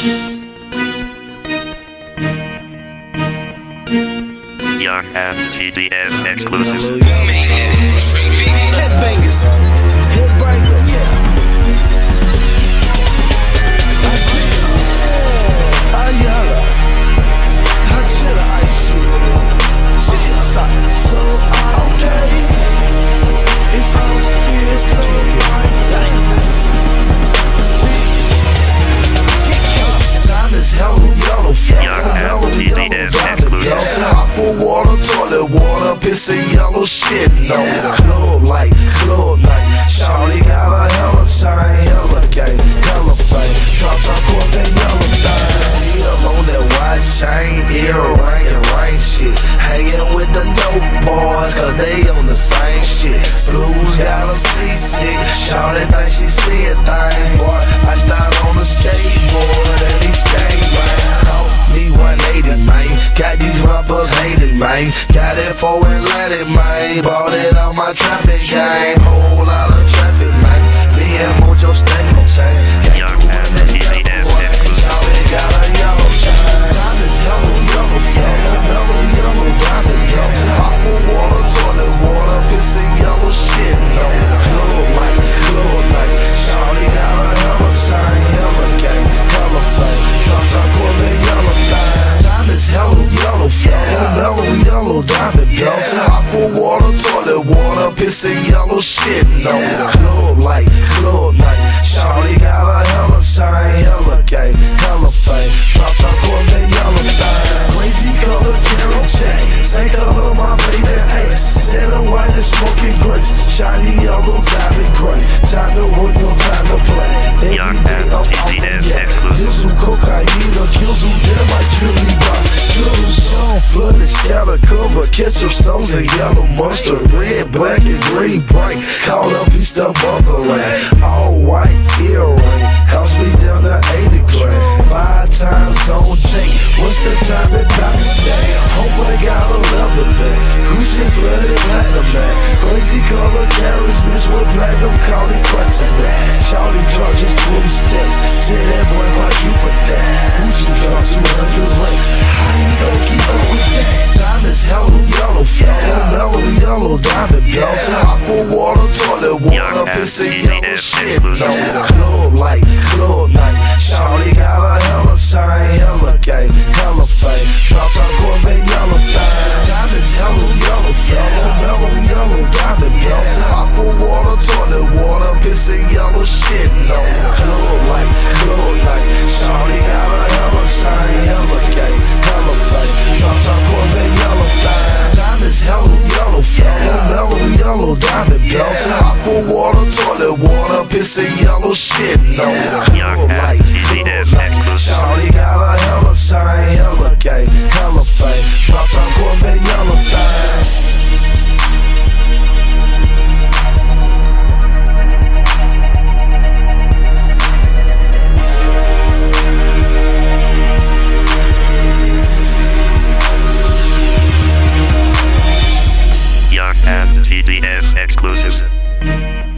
Young and TDF exclusives. Headbangers. Water, pissing yellow shit. No club light, club night. Charlie got a hella chain, hella gang, hella fame. Drop top Corvette, yellow thing. He alone that white chain, earring and rain shit. Hanging with the dope boys, cause they on the same shit. Blues got a seasick, Charlie think she see a thing, man. Got it for Atlantic, man. Bought it on my traffic game. Whole lot of traffic, man. Me and Mojo yellow, diamond, yellow. Aqua water, toilet water, pissing yellow shit. No club light, club night. Shawty got a hella chain, hella gang, hella fame. Drop top Corvette, yellow thing. Crazy color, carrot check. Same color, my baby ace. Said the white is smoking grapes. Shiny yellow, diamond gray. Flooded, scatter cover, ketchup stones and yellow mustard. Red, black, and green bright. Caught up, he's the motherland. All white earring. Cost me down to 80 grand. Five times on Jake. What's the time that Dr. Stay? Hope I got a leather bag. Gucci flooded platinum man. Crazy color carriage, toilet Young water, and pissing TDF yellow shit. Diamond, yellow. Aqua water, toilet water, pissing yellow shit. No Young club and light, TDF club night. exclusive. Charlie TDF PDF exclusives.